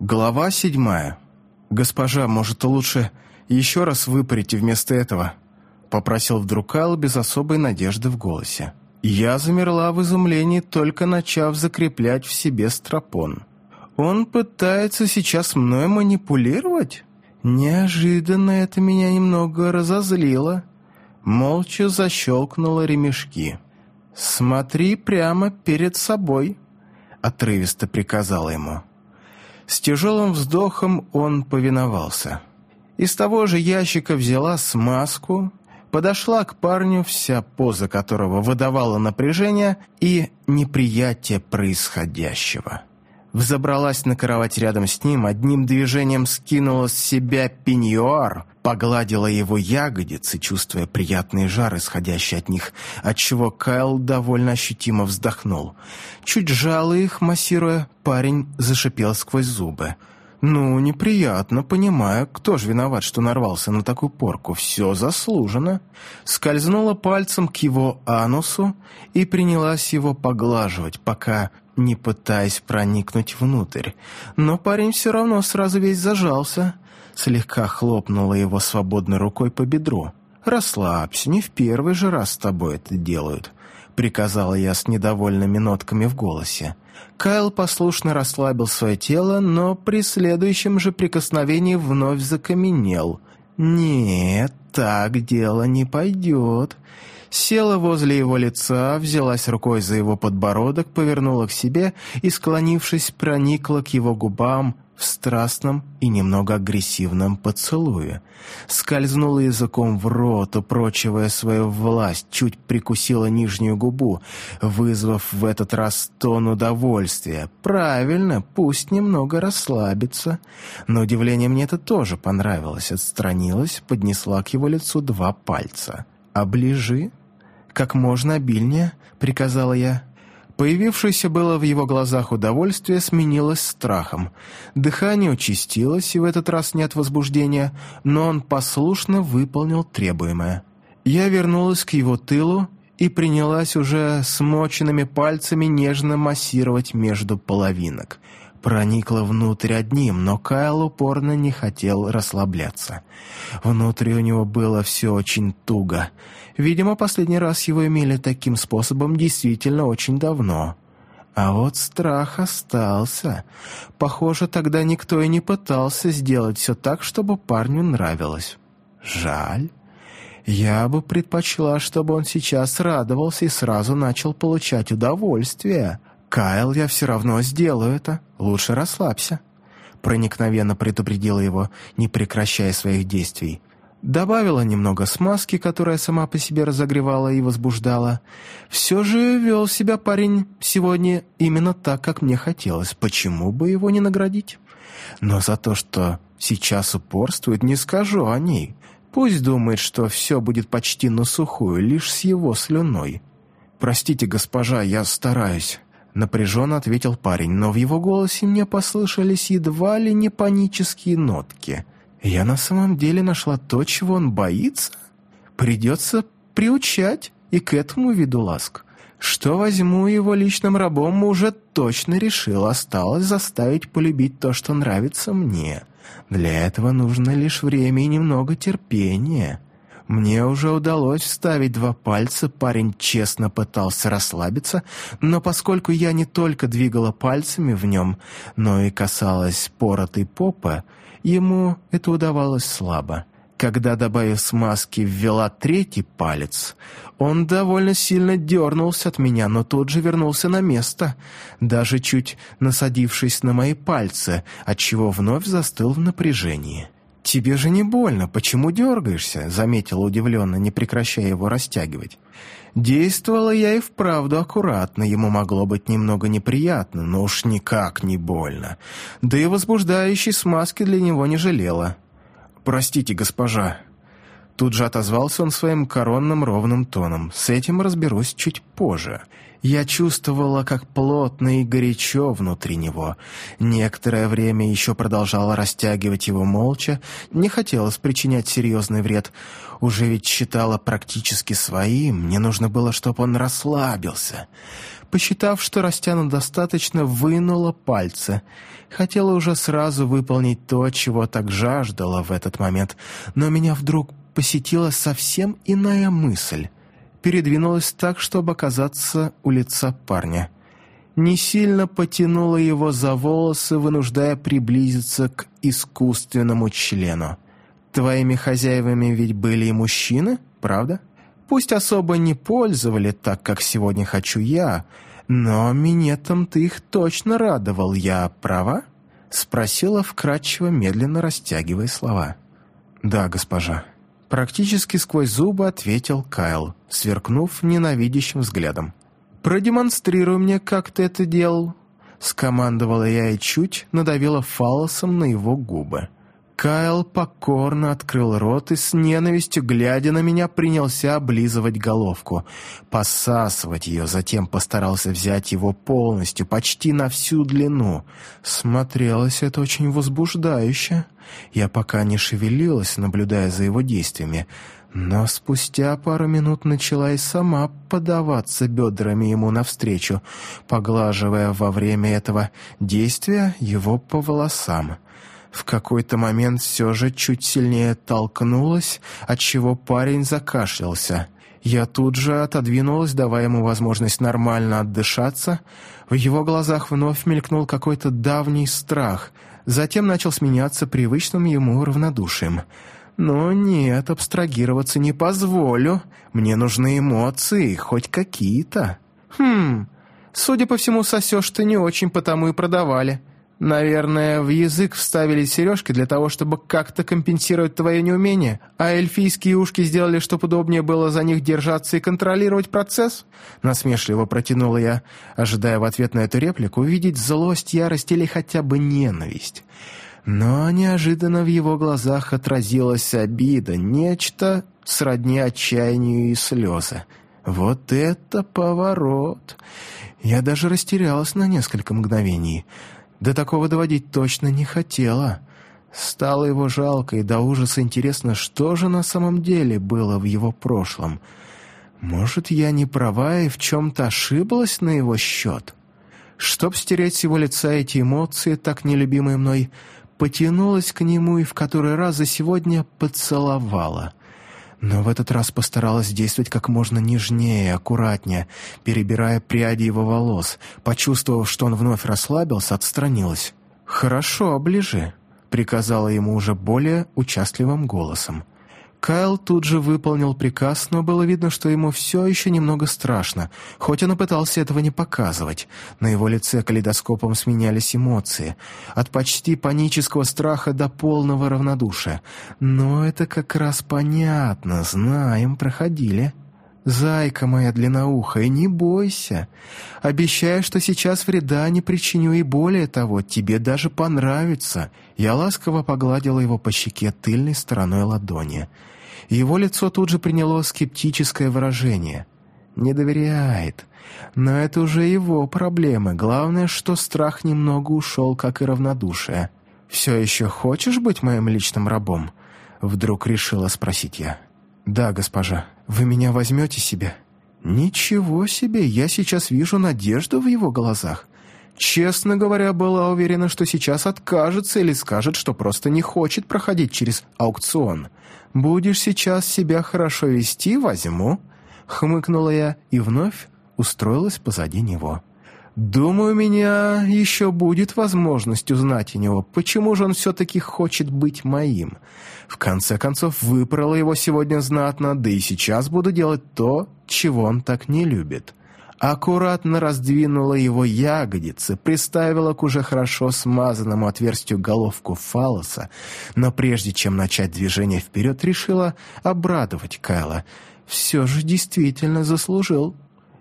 Глава седьмая. «Госпожа, может, лучше еще раз выпарите вместо этого?» Попросил вдруг Кайл без особой надежды в голосе. Я замерла в изумлении, только начав закреплять в себе стропон. «Он пытается сейчас мной манипулировать?» Неожиданно это меня немного разозлило. Молча защелкнула ремешки. «Смотри прямо перед собой», — отрывисто приказала ему. С тяжелым вздохом он повиновался. Из того же ящика взяла смазку, подошла к парню, вся поза которого выдавала напряжение и неприятие происходящего взобралась на кровать рядом с ним, одним движением скинула с себя пеньюар, погладила его ягодицы, чувствуя приятный жар, исходящий от них, отчего Кайл довольно ощутимо вздохнул. Чуть жало их, массируя, парень зашипел сквозь зубы. «Ну, неприятно, понимаю, кто же виноват, что нарвался на такую порку? Все заслужено». Скользнула пальцем к его анусу и принялась его поглаживать, пока не пытаясь проникнуть внутрь. Но парень все равно сразу весь зажался. Слегка хлопнула его свободной рукой по бедру. «Расслабься, не в первый же раз с тобой это делают», — приказала я с недовольными нотками в голосе. Кайл послушно расслабил свое тело, но при следующем же прикосновении вновь закаменел. «Нет, так дело не пойдет села возле его лица, взялась рукой за его подбородок, повернула к себе и, склонившись, проникла к его губам в страстном и немного агрессивном поцелуе. Скользнула языком в рот, упрочивая свою власть, чуть прикусила нижнюю губу, вызвав в этот раз тон удовольствия. Правильно, пусть немного расслабится. На удивление мне это тоже понравилось. Отстранилась, поднесла к его лицу два пальца. «Оближи», «Как можно обильнее», — приказала я. Появившееся было в его глазах удовольствие сменилось страхом. Дыхание участилось, и в этот раз нет возбуждения, но он послушно выполнил требуемое. Я вернулась к его тылу и принялась уже смоченными пальцами нежно массировать между половинок — проникла внутрь одним, но Кайл упорно не хотел расслабляться. Внутри у него было все очень туго. Видимо, последний раз его имели таким способом действительно очень давно. А вот страх остался. Похоже, тогда никто и не пытался сделать все так, чтобы парню нравилось. Жаль. Я бы предпочла, чтобы он сейчас радовался и сразу начал получать удовольствие. «Кайл, я все равно сделаю это. Лучше расслабься», — проникновенно предупредила его, не прекращая своих действий. Добавила немного смазки, которая сама по себе разогревала и возбуждала. Все же вел себя парень сегодня именно так, как мне хотелось. Почему бы его не наградить? Но за то, что сейчас упорствует, не скажу о ней. Пусть думает, что все будет почти на сухую, лишь с его слюной. «Простите, госпожа, я стараюсь». Напряженно ответил парень, но в его голосе мне послышались едва ли не панические нотки. Я на самом деле нашла то, чего он боится? Придется приучать и к этому виду ласк. Что возьму его личным рабом, уже точно решил. Осталось заставить полюбить то, что нравится мне. Для этого нужно лишь время и немного терпения. Мне уже удалось вставить два пальца, парень честно пытался расслабиться, но поскольку я не только двигала пальцами в нем, но и касалась поротой попы, ему это удавалось слабо. Когда, добавив смазки, ввела третий палец, он довольно сильно дернулся от меня, но тут же вернулся на место, даже чуть насадившись на мои пальцы, отчего вновь застыл в напряжении. «Тебе же не больно, почему дергаешься?» — заметила удивленно, не прекращая его растягивать. Действовала я и вправду аккуратно, ему могло быть немного неприятно, но уж никак не больно. Да и возбуждающей смазки для него не жалела. «Простите, госпожа». Тут же отозвался он своим коронным ровным тоном. «С этим разберусь чуть позже». Я чувствовала, как плотно и горячо внутри него. Некоторое время еще продолжала растягивать его молча, не хотелось причинять серьезный вред. Уже ведь считала практически своим, мне нужно было, чтобы он расслабился. Посчитав, что растянут достаточно, вынула пальцы. Хотела уже сразу выполнить то, чего так жаждала в этот момент, но меня вдруг посетила совсем иная мысль передвинулась так, чтобы оказаться у лица парня. Не сильно потянула его за волосы, вынуждая приблизиться к искусственному члену. Твоими хозяевами ведь были и мужчины, правда? Пусть особо не пользовали так, как сегодня хочу я, но минетом ты их точно радовал, я права?» Спросила вкратчиво, медленно растягивая слова. «Да, госпожа». Практически сквозь зубы ответил Кайл, сверкнув ненавидящим взглядом. «Продемонстрируй мне, как ты это делал», — скомандовала я и чуть надавила фалосом на его губы. Кайл покорно открыл рот и с ненавистью, глядя на меня, принялся облизывать головку, посасывать ее, затем постарался взять его полностью, почти на всю длину. Смотрелось это очень возбуждающе. Я пока не шевелилась, наблюдая за его действиями, но спустя пару минут начала и сама подаваться бедрами ему навстречу, поглаживая во время этого действия его по волосам. В какой-то момент все же чуть сильнее толкнулась, отчего парень закашлялся. Я тут же отодвинулась, давая ему возможность нормально отдышаться. В его глазах вновь мелькнул какой-то давний страх, затем начал сменяться привычным ему равнодушием. «Но нет, абстрагироваться не позволю. Мне нужны эмоции, хоть какие-то». «Хм, судя по всему, сосешь ты не очень, потому и продавали». Наверное, в язык вставили сережки для того, чтобы как-то компенсировать твое неумение, а эльфийские ушки сделали, чтобы удобнее было за них держаться и контролировать процесс?» Насмешливо протянула я, ожидая в ответ на эту реплику увидеть злость, ярость или хотя бы ненависть. Но неожиданно в его глазах отразилась обида, нечто сродни отчаянию и слезы. «Вот это поворот!» Я даже растерялась на несколько мгновений — до такого доводить точно не хотела. Стало его жалко и до ужаса интересно, что же на самом деле было в его прошлом. Может, я не права и в чем-то ошиблась на его счет? Чтоб стереть с его лица эти эмоции, так нелюбимые мной, потянулась к нему и в который раз за сегодня поцеловала — но в этот раз постаралась действовать как можно нежнее, аккуратнее, перебирая пряди его волос. Почувствовав, что он вновь расслабился, отстранилась. «Хорошо, оближи», — приказала ему уже более участливым голосом. Кайл тут же выполнил приказ, но было видно, что ему все еще немного страшно, хоть он и пытался этого не показывать. На его лице калейдоскопом сменялись эмоции, от почти панического страха до полного равнодушия. Но это как раз понятно, знаем, проходили. «Зайка моя длинноухая, не бойся. Обещаю, что сейчас вреда не причиню, и более того, тебе даже понравится». Я ласково погладила его по щеке тыльной стороной ладони. Его лицо тут же приняло скептическое выражение. «Не доверяет. Но это уже его проблемы. Главное, что страх немного ушел, как и равнодушие. «Все еще хочешь быть моим личным рабом?» Вдруг решила спросить я. «Да, госпожа. Вы меня возьмете себе?» «Ничего себе! Я сейчас вижу надежду в его глазах. Честно говоря, была уверена, что сейчас откажется или скажет, что просто не хочет проходить через аукцион. Будешь сейчас себя хорошо вести, возьму», — хмыкнула я и вновь устроилась позади него. «Думаю, у меня еще будет возможность узнать у него, почему же он все-таки хочет быть моим. В конце концов, выпорола его сегодня знатно, да и сейчас буду делать то, чего он так не любит». Аккуратно раздвинула его ягодицы, приставила к уже хорошо смазанному отверстию головку фалоса, но прежде чем начать движение вперед, решила обрадовать Кайла. «Все же действительно заслужил».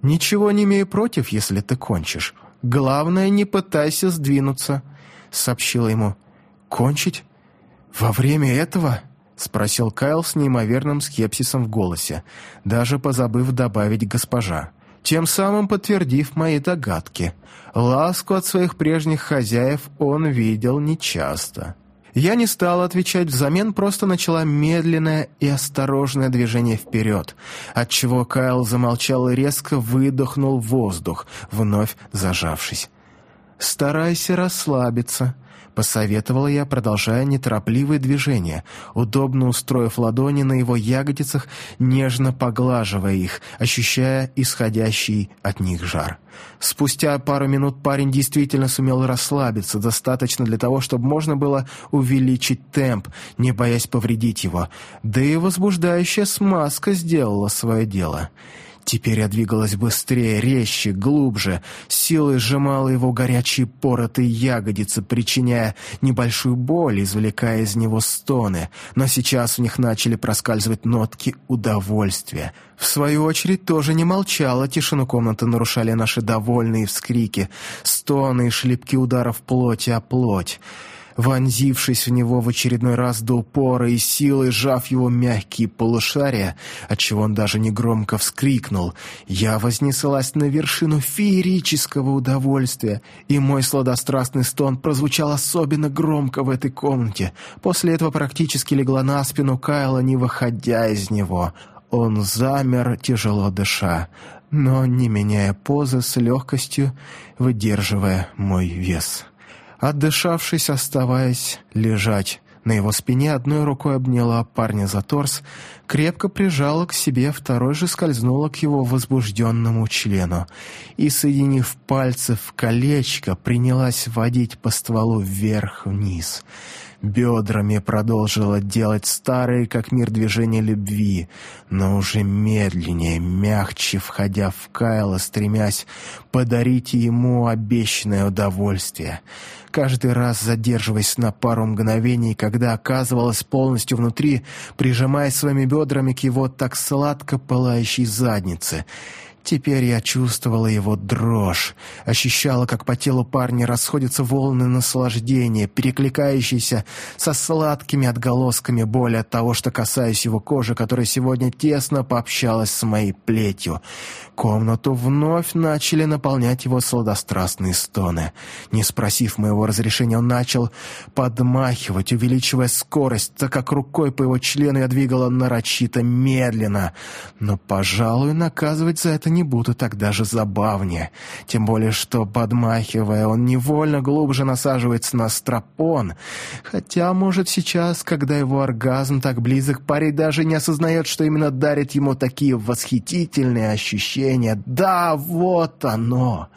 «Ничего не имею против, если ты кончишь. Главное, не пытайся сдвинуться», — сообщила ему. «Кончить? Во время этого?» — спросил Кайл с неимоверным скепсисом в голосе, даже позабыв добавить «госпожа», тем самым подтвердив мои догадки. Ласку от своих прежних хозяев он видел нечасто. Я не стала отвечать, взамен просто начала медленное и осторожное движение вперед, отчего Кайл замолчал и резко выдохнул воздух, вновь зажавшись. «Старайся расслабиться», Посоветовала я, продолжая неторопливые движения, удобно устроив ладони на его ягодицах, нежно поглаживая их, ощущая исходящий от них жар. Спустя пару минут парень действительно сумел расслабиться, достаточно для того, чтобы можно было увеличить темп, не боясь повредить его. Да и возбуждающая смазка сделала свое дело. Теперь я двигалась быстрее, резче, глубже, силой сжимала его горячие поротые ягодицы, причиняя небольшую боль, извлекая из него стоны, но сейчас в них начали проскальзывать нотки удовольствия. В свою очередь тоже не молчала, тишину комнаты нарушали наши довольные вскрики, стоны и шлепки ударов плоти о плоть вонзившись в него в очередной раз до упора и силой сжав его мягкие полушария, отчего он даже негромко вскрикнул, я вознеслась на вершину феерического удовольствия, и мой сладострастный стон прозвучал особенно громко в этой комнате. После этого практически легла на спину Кайла, не выходя из него. Он замер, тяжело дыша, но не меняя позы, с легкостью выдерживая мой вес. Отдышавшись, оставаясь лежать. На его спине, одной рукой обняла парня за торс, крепко прижала к себе, второй же скользнула к его возбужденному члену и, соединив пальцы в колечко, принялась водить по стволу вверх-вниз — бедрами продолжила делать старые, как мир, движения любви, но уже медленнее, мягче входя в Кайла, стремясь подарить ему обещанное удовольствие. Каждый раз задерживаясь на пару мгновений, когда оказывалась полностью внутри, прижимаясь своими бедрами к его так сладко пылающей заднице — Теперь я чувствовала его дрожь, ощущала, как по телу парня расходятся волны наслаждения, перекликающиеся со сладкими отголосками боли от того, что касаюсь его кожи, которая сегодня тесно пообщалась с моей плетью. Комнату вновь начали наполнять его сладострастные стоны. Не спросив моего разрешения, он начал подмахивать, увеличивая скорость, так как рукой по его члену я двигала нарочито медленно. Но, пожалуй, наказывать за это не буду, так даже забавнее. Тем более, что, подмахивая, он невольно глубже насаживается на стропон. Хотя, может, сейчас, когда его оргазм так близок, парень даже не осознает, что именно дарит ему такие восхитительные ощущения. Да, вот оно!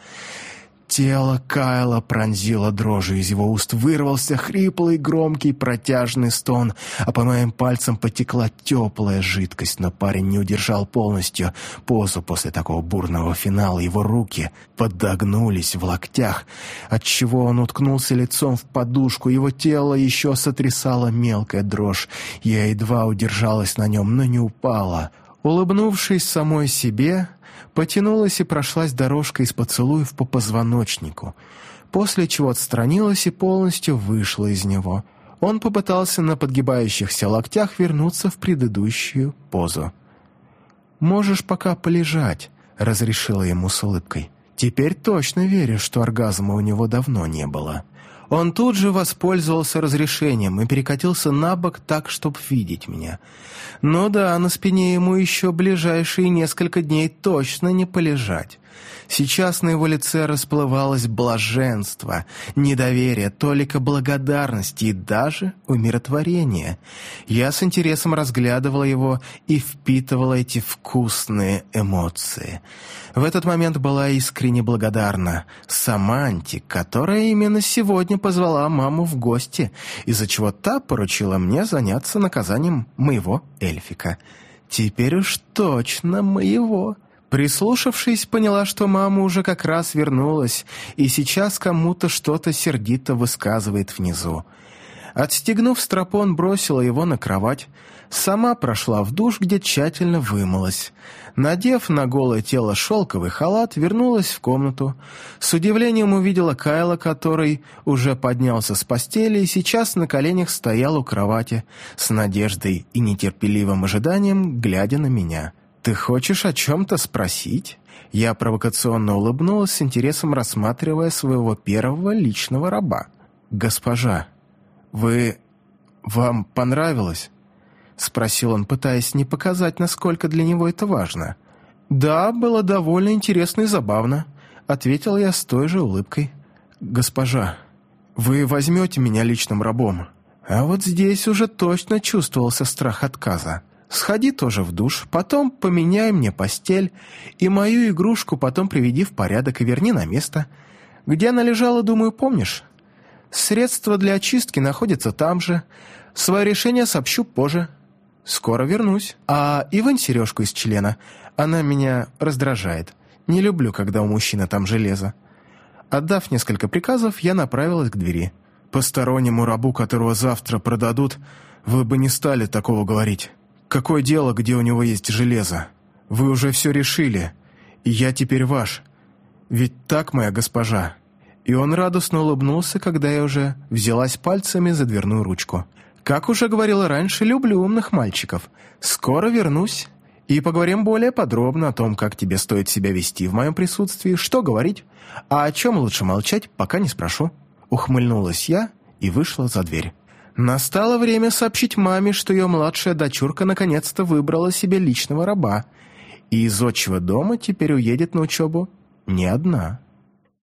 Тело Кайла пронзило дрожью из его уст, вырвался хриплый, громкий, протяжный стон, а по моим пальцам потекла теплая жидкость, но парень не удержал полностью позу после такого бурного финала. Его руки подогнулись в локтях, отчего он уткнулся лицом в подушку, его тело еще сотрясало мелкая дрожь. Я едва удержалась на нем, но не упала. Улыбнувшись самой себе, потянулась и прошлась дорожкой из поцелуев по позвоночнику, после чего отстранилась и полностью вышла из него. Он попытался на подгибающихся локтях вернуться в предыдущую позу. «Можешь пока полежать», — разрешила ему с улыбкой. «Теперь точно верю, что оргазма у него давно не было». Он тут же воспользовался разрешением и перекатился на бок так, чтобы видеть меня. Ну да, на спине ему еще ближайшие несколько дней точно не полежать. Сейчас на его лице расплывалось блаженство, недоверие, толика благодарности и даже умиротворение. Я с интересом разглядывала его и впитывала эти вкусные эмоции. В этот момент была искренне благодарна Саманте, которая именно сегодня позвала маму в гости, из-за чего та поручила мне заняться наказанием моего эльфика. Теперь уж точно моего. Прислушавшись, поняла, что мама уже как раз вернулась и сейчас кому-то что-то сердито высказывает внизу. Отстегнув стропон, бросила его на кровать, сама прошла в душ, где тщательно вымылась. Надев на голое тело шелковый халат, вернулась в комнату. С удивлением увидела Кайла, который уже поднялся с постели и сейчас на коленях стоял у кровати, с надеждой и нетерпеливым ожиданием, глядя на меня. «Ты хочешь о чем-то спросить?» Я провокационно улыбнулась, с интересом рассматривая своего первого личного раба. «Госпожа, вы... вам понравилось?» — спросил он, пытаясь не показать, насколько для него это важно. «Да, было довольно интересно и забавно», — ответил я с той же улыбкой. «Госпожа, вы возьмете меня личным рабом?» А вот здесь уже точно чувствовался страх отказа. «Сходи тоже в душ, потом поменяй мне постель, и мою игрушку потом приведи в порядок и верни на место. Где она лежала, думаю, помнишь? Средства для очистки находятся там же. Свое решение сообщу позже». «Скоро вернусь. А и вынь сережку из члена. Она меня раздражает. Не люблю, когда у мужчины там железо». Отдав несколько приказов, я направилась к двери. «Постороннему рабу, которого завтра продадут, вы бы не стали такого говорить. Какое дело, где у него есть железо? Вы уже все решили, и я теперь ваш. Ведь так, моя госпожа». И он радостно улыбнулся, когда я уже взялась пальцами за дверную ручку. Как уже говорила раньше, люблю умных мальчиков. Скоро вернусь и поговорим более подробно о том, как тебе стоит себя вести в моем присутствии, что говорить, а о чем лучше молчать, пока не спрошу». Ухмыльнулась я и вышла за дверь. Настало время сообщить маме, что ее младшая дочурка наконец-то выбрала себе личного раба, и из отчего дома теперь уедет на учебу не одна.